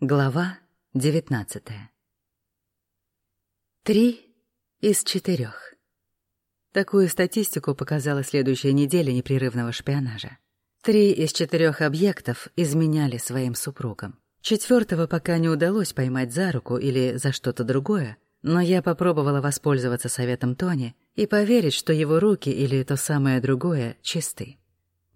Глава девятнадцатая. Три из четырех. Такую статистику показала следующая неделя непрерывного шпионажа. Три из четырех объектов изменяли своим супругам. Четвертого пока не удалось поймать за руку или за что-то другое, но я попробовала воспользоваться советом Тони и поверить, что его руки или то самое другое чисты.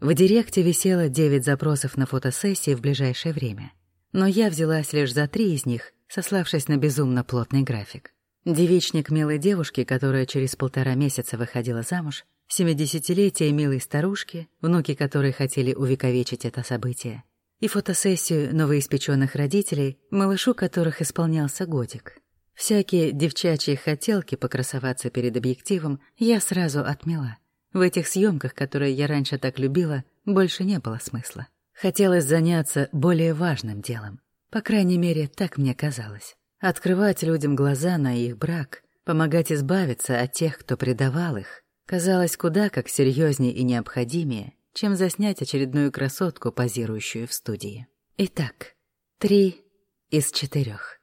В директе висело девять запросов на фотосессии в ближайшее время — но я взялась лишь за три из них, сославшись на безумно плотный график. Девичник милой девушки, которая через полтора месяца выходила замуж, семидесятилетие милой старушки, внуки которой хотели увековечить это событие, и фотосессию новоиспеченных родителей, малышу которых исполнялся годик. Всякие девчачьи хотелки покрасоваться перед объективом я сразу отмела. В этих съемках, которые я раньше так любила, больше не было смысла. Хотелось заняться более важным делом. По крайней мере, так мне казалось. Открывать людям глаза на их брак, помогать избавиться от тех, кто предавал их, казалось куда как серьезнее и необходимее, чем заснять очередную красотку, позирующую в студии. Итак, три из четырех.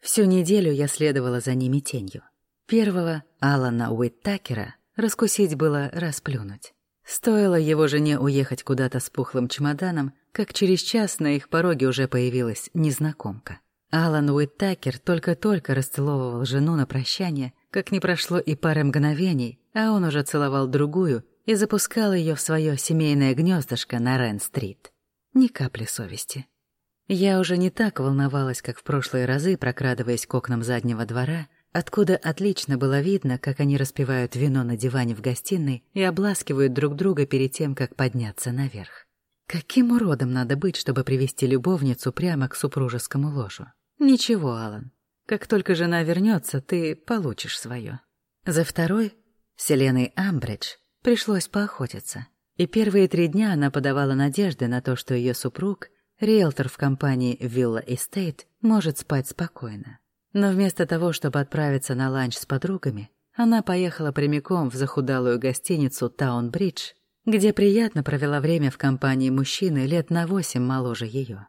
Всю неделю я следовала за ними тенью. Первого, Алана Уиттакера, раскусить было расплюнуть. Стоило его жене уехать куда-то с пухлым чемоданом, как через час на их пороге уже появилась незнакомка. Алан Уиттакер только-только расцеловывал жену на прощание, как не прошло и пары мгновений, а он уже целовал другую и запускал ее в свое семейное гнездышко на Рен-стрит. Ни капли совести. Я уже не так волновалась, как в прошлые разы, прокрадываясь к окнам заднего двора — откуда отлично было видно, как они распивают вино на диване в гостиной и обласкивают друг друга перед тем, как подняться наверх. Каким уродом надо быть, чтобы привести любовницу прямо к супружескому ложу? Ничего, Алан. Как только жена вернется, ты получишь свое. За второй, Селеной Амбридж, пришлось поохотиться. И первые три дня она подавала надежды на то, что ее супруг, риэлтор в компании Villa Estate, может спать спокойно. Но вместо того, чтобы отправиться на ланч с подругами, она поехала прямиком в захудалую гостиницу «Таун-Бридж», где приятно провела время в компании мужчины лет на восемь моложе ее.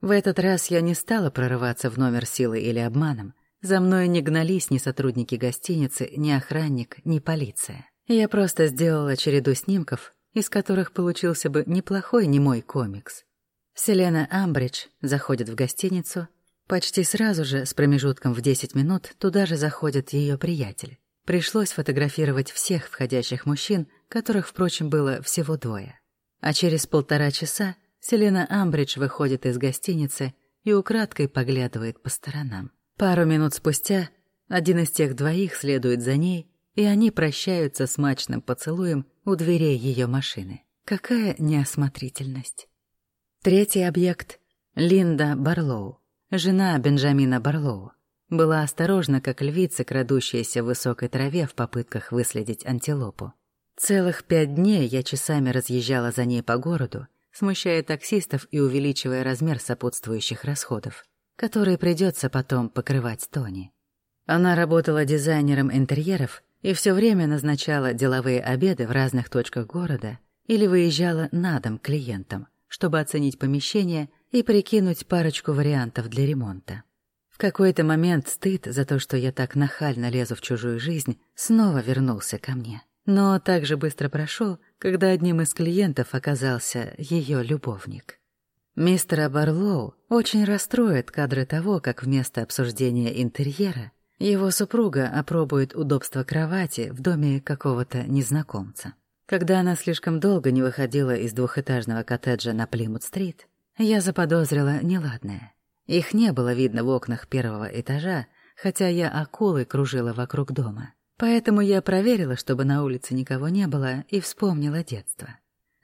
В этот раз я не стала прорываться в номер силой или обманом. За мной не гнались ни сотрудники гостиницы, ни охранник, ни полиция. Я просто сделала череду снимков, из которых получился бы неплохой немой комикс. Селена Амбридж заходит в гостиницу, Почти сразу же, с промежутком в 10 минут, туда же заходит ее приятель. Пришлось фотографировать всех входящих мужчин, которых, впрочем, было всего двое. А через полтора часа Селена Амбридж выходит из гостиницы и украдкой поглядывает по сторонам. Пару минут спустя один из тех двоих следует за ней, и они прощаются с мачным поцелуем у дверей ее машины. Какая неосмотрительность. Третий объект — Линда Барлоу жена Бенджамина Барлоу, была осторожна, как львица, крадущаяся в высокой траве в попытках выследить антилопу. Целых пять дней я часами разъезжала за ней по городу, смущая таксистов и увеличивая размер сопутствующих расходов, которые придется потом покрывать Тони. Она работала дизайнером интерьеров и все время назначала деловые обеды в разных точках города или выезжала на дом клиентам, чтобы оценить помещение и прикинуть парочку вариантов для ремонта. В какой-то момент стыд за то, что я так нахально лезу в чужую жизнь, снова вернулся ко мне. Но так же быстро прошел, когда одним из клиентов оказался ее любовник. Мистера Барлоу очень расстроит кадры того, как вместо обсуждения интерьера его супруга опробует удобство кровати в доме какого-то незнакомца. Когда она слишком долго не выходила из двухэтажного коттеджа на Плимут-стрит, я заподозрила неладное. Их не было видно в окнах первого этажа, хотя я акулой кружила вокруг дома. Поэтому я проверила, чтобы на улице никого не было, и вспомнила детство.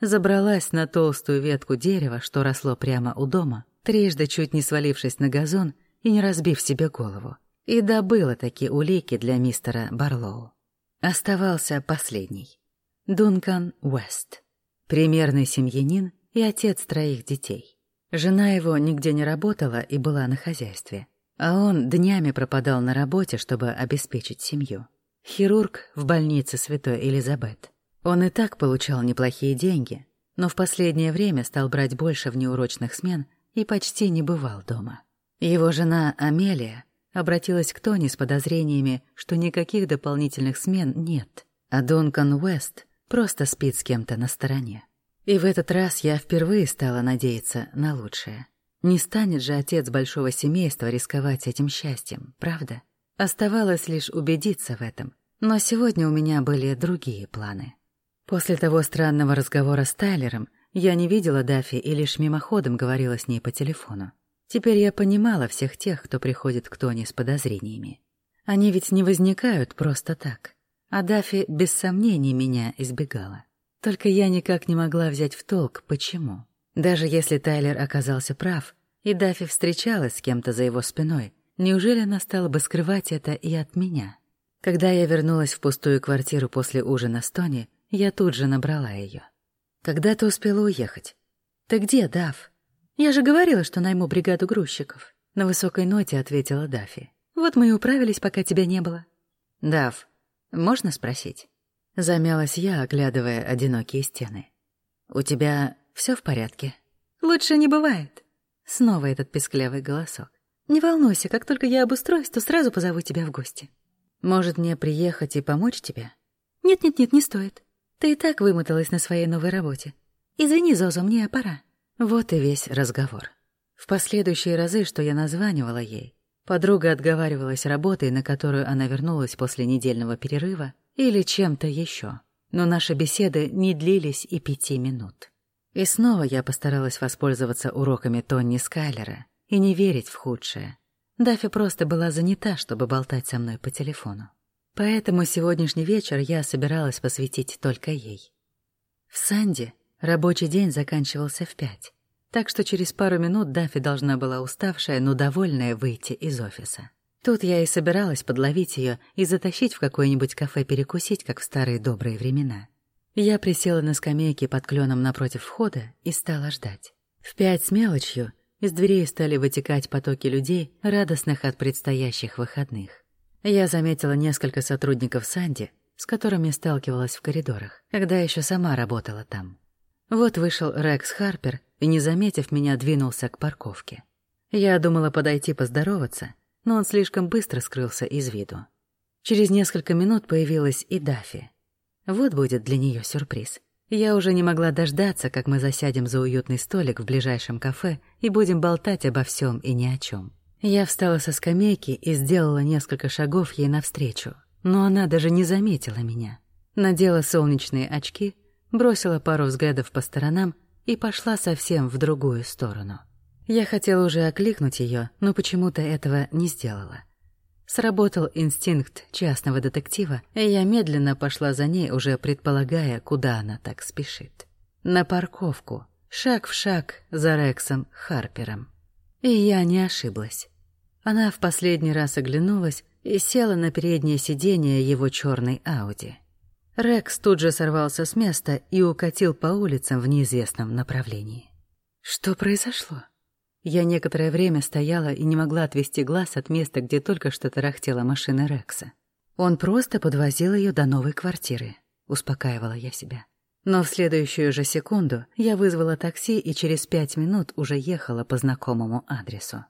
Забралась на толстую ветку дерева, что росло прямо у дома, трижды чуть не свалившись на газон и не разбив себе голову, и добыла такие улики для мистера Барлоу. Оставался последний. Дункан Уэст. Примерный семьянин и отец троих детей. Жена его нигде не работала и была на хозяйстве. А он днями пропадал на работе, чтобы обеспечить семью. Хирург в больнице Святой Элизабет. Он и так получал неплохие деньги, но в последнее время стал брать больше внеурочных смен и почти не бывал дома. Его жена Амелия обратилась к Тони с подозрениями, что никаких дополнительных смен нет, а Дункан Уэст просто спит с кем-то на стороне. И в этот раз я впервые стала надеяться на лучшее. Не станет же отец большого семейства рисковать этим счастьем, правда? Оставалось лишь убедиться в этом. Но сегодня у меня были другие планы. После того странного разговора с Тайлером я не видела Дафи и лишь мимоходом говорила с ней по телефону. Теперь я понимала всех тех, кто приходит к Тони с подозрениями. Они ведь не возникают просто так. А Дафи без сомнений меня избегала. Только я никак не могла взять в толк, почему. Даже если Тайлер оказался прав, и Дафи встречалась с кем-то за его спиной, неужели она стала бы скрывать это и от меня? Когда я вернулась в пустую квартиру после ужина с Тони, я тут же набрала ее. «Когда ты успела уехать?» «Ты где, Дав?» «Я же говорила, что найму бригаду грузчиков», — на высокой ноте ответила Дафи. «Вот мы и управились, пока тебя не было». «Дав, можно спросить?» Замялась я, оглядывая одинокие стены. «У тебя все в порядке?» «Лучше не бывает». Снова этот песклявый голосок. «Не волнуйся, как только я обустроюсь, то сразу позову тебя в гости». «Может, мне приехать и помочь тебе?» «Нет-нет-нет, не стоит. Ты и так вымоталась на своей новой работе. Извини, Зоза, мне пора». Вот и весь разговор. В последующие разы, что я названивала ей, подруга отговаривалась работой, на которую она вернулась после недельного перерыва, или чем-то еще. Но наши беседы не длились и пяти минут. И снова я постаралась воспользоваться уроками Тонни Скайлера и не верить в худшее. Даффи просто была занята, чтобы болтать со мной по телефону. Поэтому сегодняшний вечер я собиралась посвятить только ей. В Санди рабочий день заканчивался в пять, так что через пару минут Даффи должна была уставшая, но довольная выйти из офиса. Тут я и собиралась подловить ее и затащить в какое-нибудь кафе перекусить, как в старые добрые времена. Я присела на скамейке под кленом напротив входа и стала ждать. В пять с мелочью из дверей стали вытекать потоки людей, радостных от предстоящих выходных. Я заметила несколько сотрудников Санди, с которыми сталкивалась в коридорах, когда еще сама работала там. Вот вышел Рекс Харпер и, не заметив меня, двинулся к парковке. Я думала подойти поздороваться, но он слишком быстро скрылся из виду. Через несколько минут появилась и Дафи. Вот будет для нее сюрприз. Я уже не могла дождаться, как мы засядем за уютный столик в ближайшем кафе и будем болтать обо всем и ни о чем. Я встала со скамейки и сделала несколько шагов ей навстречу, но она даже не заметила меня. Надела солнечные очки, бросила пару взглядов по сторонам и пошла совсем в другую сторону. Я хотела уже окликнуть ее, но почему-то этого не сделала. Сработал инстинкт частного детектива, и я медленно пошла за ней, уже предполагая, куда она так спешит. На парковку, шаг в шаг за Рексом Харпером. И я не ошиблась. Она в последний раз оглянулась и села на переднее сиденье его черной Ауди. Рекс тут же сорвался с места и укатил по улицам в неизвестном направлении. Что произошло? Я некоторое время стояла и не могла отвести глаз от места, где только что тарахтела машина Рекса. Он просто подвозил ее до новой квартиры, успокаивала я себя. Но в следующую же секунду я вызвала такси и через пять минут уже ехала по знакомому адресу.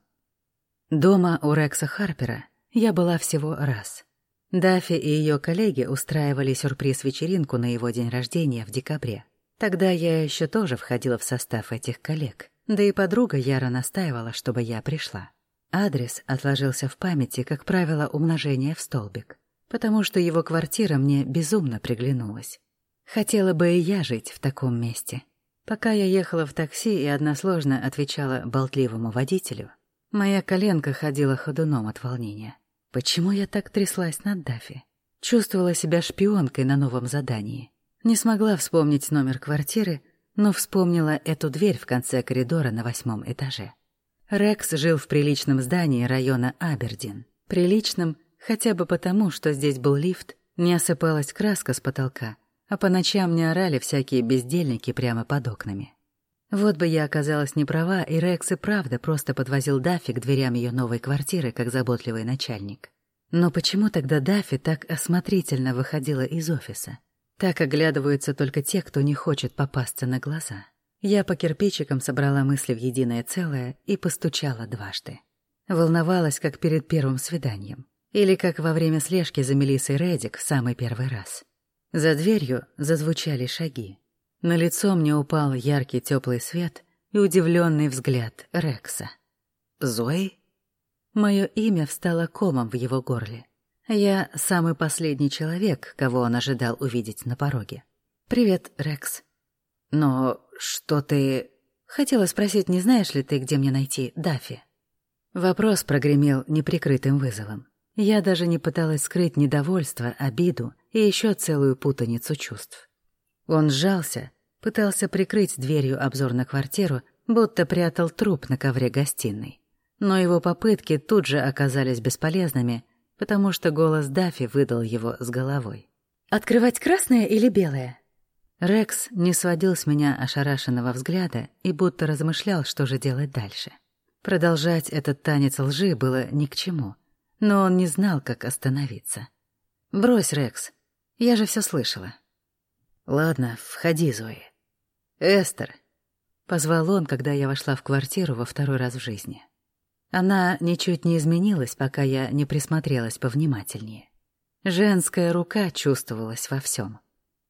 Дома у Рекса Харпера я была всего раз. Даффи и ее коллеги устраивали сюрприз-вечеринку на его день рождения в декабре. Тогда я еще тоже входила в состав этих коллег. Да и подруга яро настаивала, чтобы я пришла. Адрес отложился в памяти, как правило, умножение в столбик, потому что его квартира мне безумно приглянулась. Хотела бы и я жить в таком месте. Пока я ехала в такси и односложно отвечала болтливому водителю, моя коленка ходила ходуном от волнения. Почему я так тряслась над Дафи? Чувствовала себя шпионкой на новом задании. Не смогла вспомнить номер квартиры, но вспомнила эту дверь в конце коридора на восьмом этаже. Рекс жил в приличном здании района Абердин. Приличном хотя бы потому, что здесь был лифт, не осыпалась краска с потолка, а по ночам не орали всякие бездельники прямо под окнами. Вот бы я оказалась не права, и Рекс и правда просто подвозил Даффи к дверям ее новой квартиры, как заботливый начальник. Но почему тогда Даффи так осмотрительно выходила из офиса? Так оглядываются только те, кто не хочет попасться на глаза. Я по кирпичикам собрала мысли в единое целое и постучала дважды. Волновалась, как перед первым свиданием. Или как во время слежки за Мелиссой Редик в самый первый раз. За дверью зазвучали шаги. На лицо мне упал яркий теплый свет и удивленный взгляд Рекса. «Зои?» Мое имя встало комом в его горле. Я самый последний человек, кого он ожидал увидеть на пороге. «Привет, Рекс». «Но что ты...» Хотела спросить, не знаешь ли ты, где мне найти Дафи? Вопрос прогремел неприкрытым вызовом. Я даже не пыталась скрыть недовольство, обиду и еще целую путаницу чувств. Он сжался, пытался прикрыть дверью обзор на квартиру, будто прятал труп на ковре гостиной. Но его попытки тут же оказались бесполезными, потому что голос Дафи выдал его с головой. «Открывать красное или белое?» Рекс не сводил с меня ошарашенного взгляда и будто размышлял, что же делать дальше. Продолжать этот танец лжи было ни к чему, но он не знал, как остановиться. «Брось, Рекс, я же все слышала». «Ладно, входи, Зои». «Эстер», — позвал он, когда я вошла в квартиру во второй раз в жизни. Она ничуть не изменилась, пока я не присмотрелась повнимательнее. Женская рука чувствовалась во всем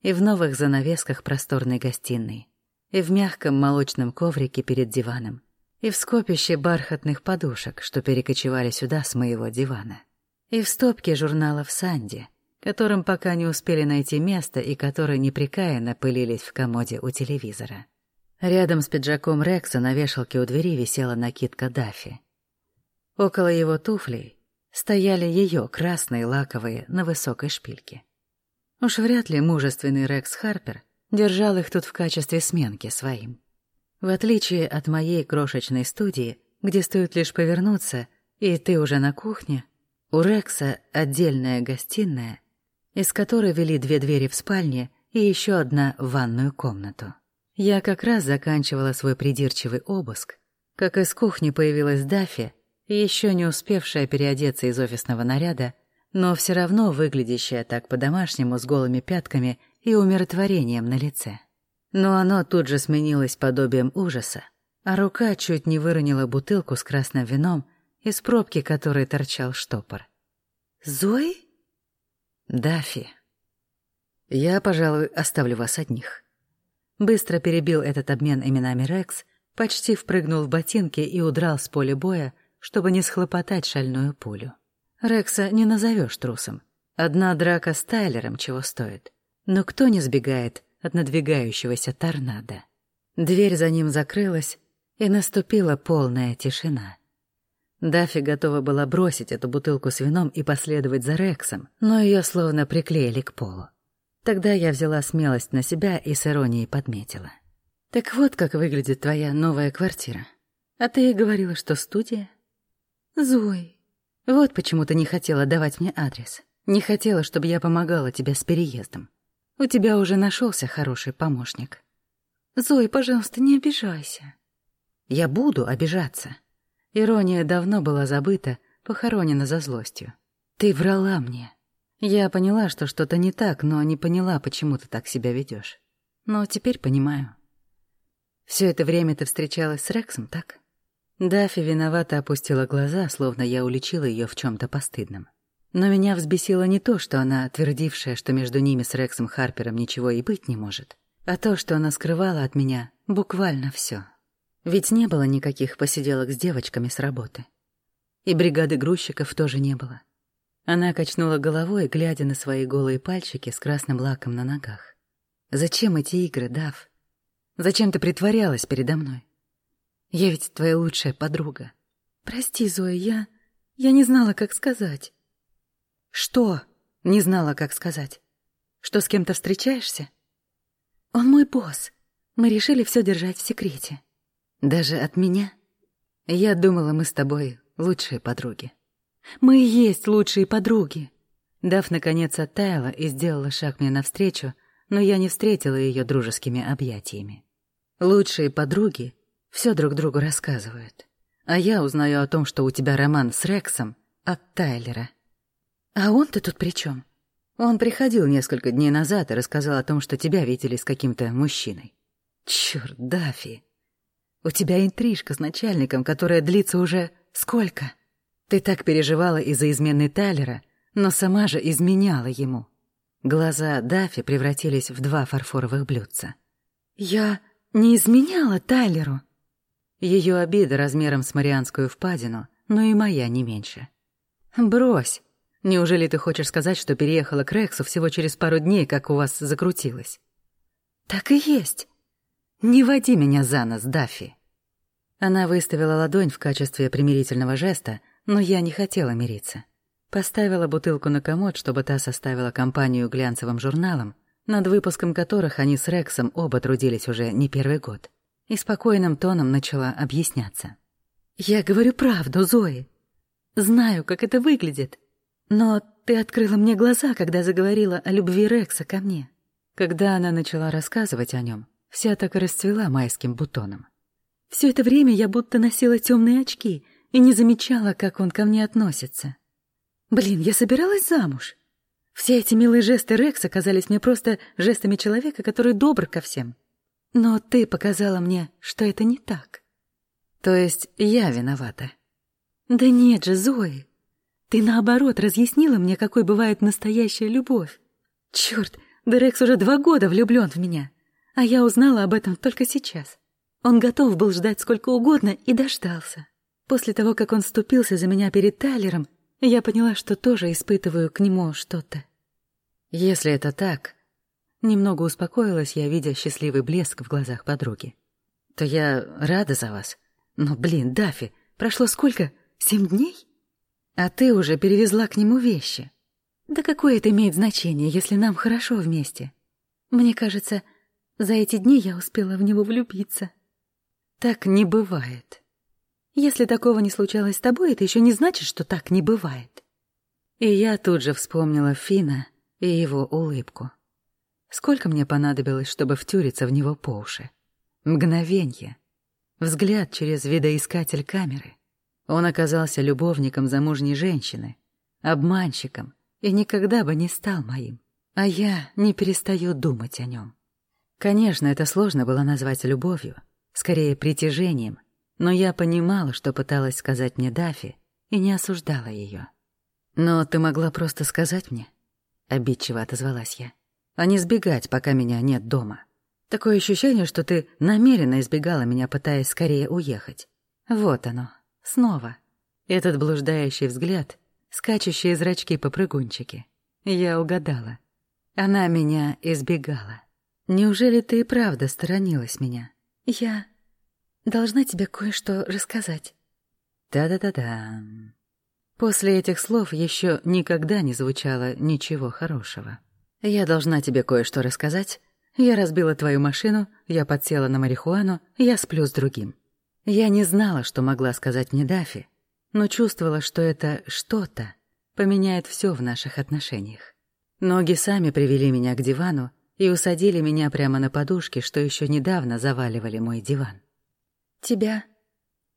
и в новых занавесках просторной гостиной, и в мягком молочном коврике перед диваном, и в скопище бархатных подушек, что перекочевали сюда с моего дивана, и в стопке журналов «Санди», которым пока не успели найти место и которые непрекаянно пылились в комоде у телевизора. Рядом с пиджаком Рекса на вешалке у двери висела накидка Даффи. Около его туфлей стояли ее красные лаковые на высокой шпильке. Уж вряд ли мужественный Рекс Харпер держал их тут в качестве сменки своим. В отличие от моей крошечной студии, где стоит лишь повернуться, и ты уже на кухне, у Рекса отдельная гостиная, из которой вели две двери в спальне и еще одна в ванную комнату. Я как раз заканчивала свой придирчивый обыск, как из кухни появилась Даффи, еще не успевшая переодеться из офисного наряда, но все равно выглядящая так по-домашнему с голыми пятками и умиротворением на лице. Но оно тут же сменилось подобием ужаса, а рука чуть не выронила бутылку с красным вином, из пробки которой торчал штопор. «Зои?» «Дафи. Я, пожалуй, оставлю вас одних». Быстро перебил этот обмен именами Рекс, почти впрыгнул в ботинки и удрал с поля боя, чтобы не схлопотать шальную пулю. Рекса не назовешь трусом. Одна драка с Тайлером чего стоит. Но кто не сбегает от надвигающегося торнадо? Дверь за ним закрылась, и наступила полная тишина. Даффи готова была бросить эту бутылку с вином и последовать за Рексом, но ее словно приклеили к полу. Тогда я взяла смелость на себя и с иронией подметила. «Так вот как выглядит твоя новая квартира. А ты говорила, что студия?» «Зой, вот почему ты не хотела давать мне адрес. Не хотела, чтобы я помогала тебе с переездом. У тебя уже нашелся хороший помощник. Зои, пожалуйста, не обижайся. Я буду обижаться. Ирония давно была забыта, похоронена за злостью. Ты врала мне. Я поняла, что что-то не так, но не поняла, почему ты так себя ведешь. Но теперь понимаю. Все это время ты встречалась с Рексом, так? Даффи виновато опустила глаза, словно я уличила ее в чем то постыдном. Но меня взбесило не то, что она, твердившая, что между ними с Рексом Харпером ничего и быть не может, а то, что она скрывала от меня буквально все. Ведь не было никаких посиделок с девочками с работы. И бригады грузчиков тоже не было. Она качнула головой, глядя на свои голые пальчики с красным лаком на ногах. «Зачем эти игры, Дав? Зачем ты притворялась передо мной? Я ведь твоя лучшая подруга. Прости, Зоя, я... я не знала, как сказать. Что? Не знала, как сказать. Что с кем-то встречаешься? Он мой босс. Мы решили все держать в секрете. Даже от меня? Я думала, мы с тобой лучшие подруги. Мы и есть лучшие подруги. Дав, наконец, оттаяла и сделала шаг мне навстречу, но я не встретила ее дружескими объятиями. Лучшие подруги все друг другу рассказывают. А я узнаю о том, что у тебя роман с Рексом от Тайлера. А он-то тут при чем? Он приходил несколько дней назад и рассказал о том, что тебя видели с каким-то мужчиной. Чёрт, Дафи. У тебя интрижка с начальником, которая длится уже сколько? Ты так переживала из-за измены Тайлера, но сама же изменяла ему. Глаза Дафи превратились в два фарфоровых блюдца. «Я не изменяла Тайлеру». Ее обида размером с Марианскую впадину, но и моя не меньше. «Брось. Неужели ты хочешь сказать, что переехала к Рексу всего через пару дней, как у вас закрутилось?» «Так и есть. Не води меня за нос, Дафи». Она выставила ладонь в качестве примирительного жеста, но я не хотела мириться. Поставила бутылку на комод, чтобы та составила компанию глянцевым журналам, над выпуском которых они с Рексом оба трудились уже не первый год, и спокойным тоном начала объясняться. «Я говорю правду, Зои. Знаю, как это выглядит. Но ты открыла мне глаза, когда заговорила о любви Рекса ко мне». Когда она начала рассказывать о нем, вся так и расцвела майским бутоном. Все это время я будто носила темные очки и не замечала, как он ко мне относится. Блин, я собиралась замуж. Все эти милые жесты Рекса казались мне просто жестами человека, который добр ко всем. Но ты показала мне, что это не так. То есть я виновата? Да нет же, Зои. Ты, наоборот, разъяснила мне, какой бывает настоящая любовь. Черт, да Рекс уже два года влюблен в меня, а я узнала об этом только сейчас. Он готов был ждать сколько угодно и дождался. После того, как он вступился за меня перед Тайлером, я поняла, что тоже испытываю к нему что-то. Если это так, немного успокоилась я, видя счастливый блеск в глазах подруги, то я рада за вас. Но, блин, Дафи, прошло сколько? Семь дней? А ты уже перевезла к нему вещи. Да какое это имеет значение, если нам хорошо вместе? Мне кажется, за эти дни я успела в него влюбиться. Так не бывает. Если такого не случалось с тобой, это еще не значит, что так не бывает. И я тут же вспомнила Фина и его улыбку. Сколько мне понадобилось, чтобы втюриться в него по уши? Мгновенье. Взгляд через видоискатель камеры. Он оказался любовником замужней женщины, обманщиком, и никогда бы не стал моим. А я не перестаю думать о нем. Конечно, это сложно было назвать любовью, скорее притяжением — но я понимала, что пыталась сказать мне Дафи, и не осуждала ее. «Но ты могла просто сказать мне?» — обидчиво отозвалась я. «А не сбегать, пока меня нет дома. Такое ощущение, что ты намеренно избегала меня, пытаясь скорее уехать. Вот оно, снова. Этот блуждающий взгляд, скачущие зрачки-попрыгунчики. Я угадала. Она меня избегала. Неужели ты и правда сторонилась меня? Я должна тебе кое-что рассказать». Да-да-да-да. После этих слов еще никогда не звучало ничего хорошего. Я должна тебе кое-что рассказать. Я разбила твою машину, я подсела на марихуану, я сплю с другим. Я не знала, что могла сказать мне Дафи, но чувствовала, что это что-то поменяет все в наших отношениях. Ноги сами привели меня к дивану и усадили меня прямо на подушке, что еще недавно заваливали мой диван. Тебя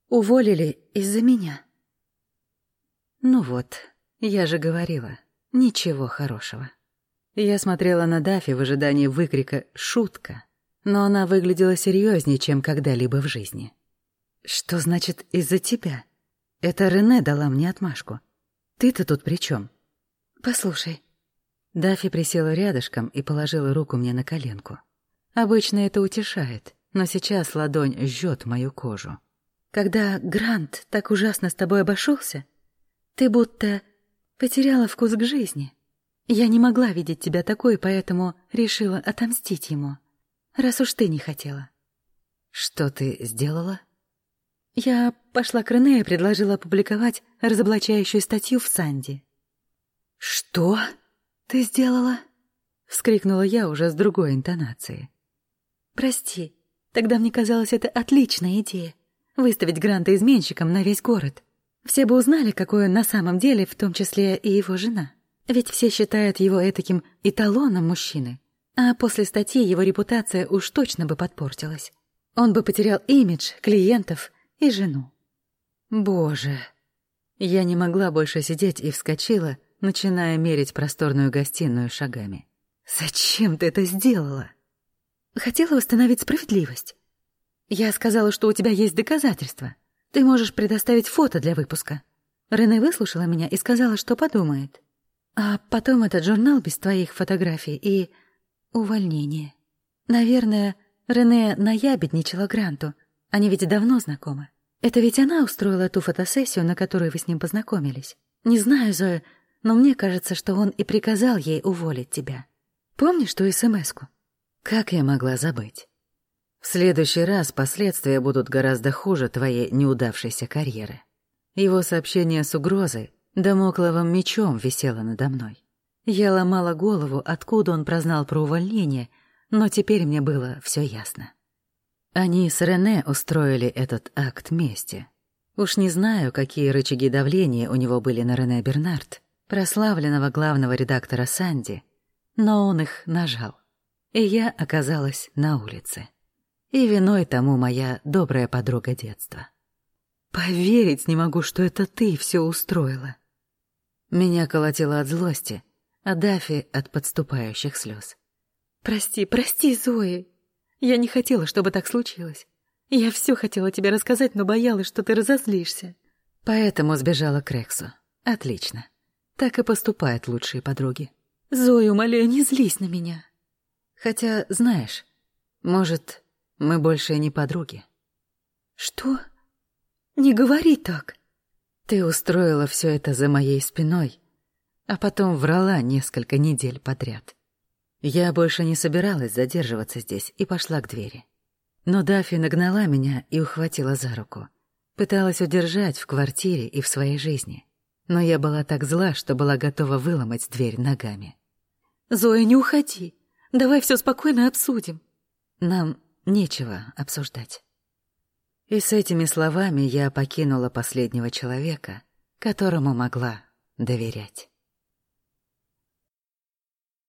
уволили из-за меня. Ну вот, я же говорила, ничего хорошего. Я смотрела на Дафи в ожидании выкрика «шутка», но она выглядела серьезнее, чем когда-либо в жизни. Что значит «из-за тебя»? Это Рене дала мне отмашку. Ты-то тут при чем? Послушай. Дафи присела рядышком и положила руку мне на коленку. Обычно это утешает но сейчас ладонь жжет мою кожу. Когда Грант так ужасно с тобой обошелся, ты будто потеряла вкус к жизни. Я не могла видеть тебя такой, поэтому решила отомстить ему, раз уж ты не хотела. Что ты сделала? Я пошла к Рене и предложила опубликовать разоблачающую статью в Санди. «Что ты сделала?» — вскрикнула я уже с другой интонацией. «Прости, Тогда мне казалось это отличная идея — выставить Гранта изменщиком на весь город. Все бы узнали, какой он на самом деле, в том числе и его жена. Ведь все считают его этаким эталоном мужчины. А после статьи его репутация уж точно бы подпортилась. Он бы потерял имидж, клиентов и жену. Боже. Я не могла больше сидеть и вскочила, начиная мерить просторную гостиную шагами. «Зачем ты это сделала?» Хотела восстановить справедливость. Я сказала, что у тебя есть доказательства. Ты можешь предоставить фото для выпуска. Рене выслушала меня и сказала, что подумает. А потом этот журнал без твоих фотографий и... увольнение. Наверное, Рене наябедничала Гранту. Они ведь давно знакомы. Это ведь она устроила ту фотосессию, на которой вы с ним познакомились. Не знаю, Зоя, но мне кажется, что он и приказал ей уволить тебя. Помнишь ту СМС-ку? Как я могла забыть? В следующий раз последствия будут гораздо хуже твоей неудавшейся карьеры. Его сообщение с угрозой домокловым мечом висело надо мной. Я ломала голову, откуда он прознал про увольнение, но теперь мне было все ясно. Они с Рене устроили этот акт мести. Уж не знаю, какие рычаги давления у него были на Рене Бернард, прославленного главного редактора Санди, но он их нажал, и я оказалась на улице. И виной тому моя добрая подруга детства. Поверить не могу, что это ты все устроила. Меня колотило от злости, а Дафи — от подступающих слез. «Прости, прости, Зои. Я не хотела, чтобы так случилось. Я все хотела тебе рассказать, но боялась, что ты разозлишься». Поэтому сбежала к Рексу. Отлично. Так и поступают лучшие подруги. «Зоя, умоляю, не злись на меня». Хотя, знаешь, может, мы больше не подруги. «Что? Не говори так». Ты устроила все это за моей спиной, а потом врала несколько недель подряд. Я больше не собиралась задерживаться здесь и пошла к двери. Но Дафи нагнала меня и ухватила за руку. Пыталась удержать в квартире и в своей жизни. Но я была так зла, что была готова выломать дверь ногами. «Зоя, не уходи. Давай все спокойно обсудим». Нам нечего обсуждать. И с этими словами я покинула последнего человека, которому могла доверять.